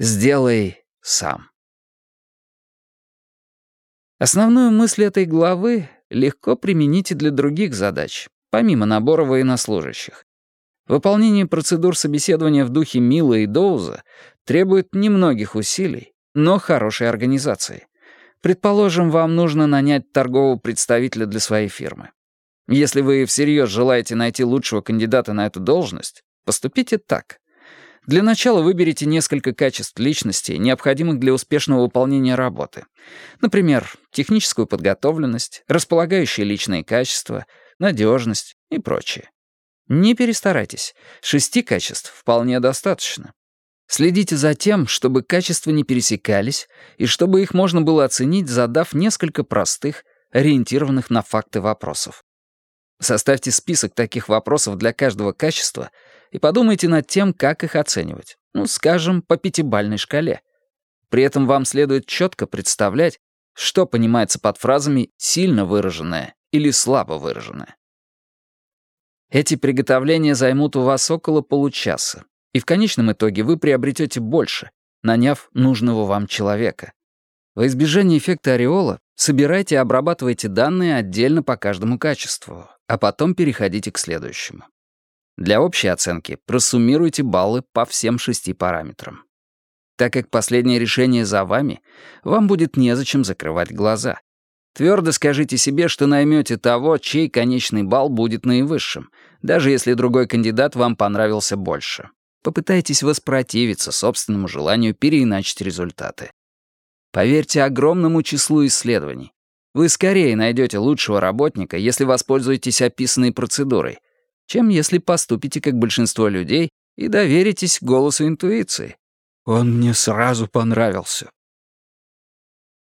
Сделай сам. Основную мысль этой главы легко применить и для других задач, помимо набора военнослужащих. Выполнение процедур собеседования в духе Мила и Доуза требует немногих усилий, но хорошей организации. Предположим, вам нужно нанять торгового представителя для своей фирмы. Если вы всерьез желаете найти лучшего кандидата на эту должность, поступите так. Для начала выберите несколько качеств личности, необходимых для успешного выполнения работы. Например, техническую подготовленность, располагающие личные качества, надежность и прочее. Не перестарайтесь, шести качеств вполне достаточно. Следите за тем, чтобы качества не пересекались и чтобы их можно было оценить, задав несколько простых, ориентированных на факты вопросов. Составьте список таких вопросов для каждого качества и подумайте над тем, как их оценивать. Ну, скажем, по пятибалльной шкале. При этом вам следует четко представлять, что понимается под фразами «сильно выраженное» или «слабо выраженное». Эти приготовления займут у вас около получаса, и в конечном итоге вы приобретете больше, наняв нужного вам человека. Во избежание эффекта ореола собирайте и обрабатывайте данные отдельно по каждому качеству, а потом переходите к следующему. Для общей оценки просуммируйте баллы по всем шести параметрам. Так как последнее решение за вами, вам будет незачем закрывать глаза. Твердо скажите себе, что наймете того, чей конечный балл будет наивысшим, даже если другой кандидат вам понравился больше. Попытайтесь воспротивиться собственному желанию переиначить результаты. Поверьте огромному числу исследований. Вы скорее найдете лучшего работника, если воспользуетесь описанной процедурой, чем если поступите как большинство людей и доверитесь голосу интуиции. Он мне сразу понравился.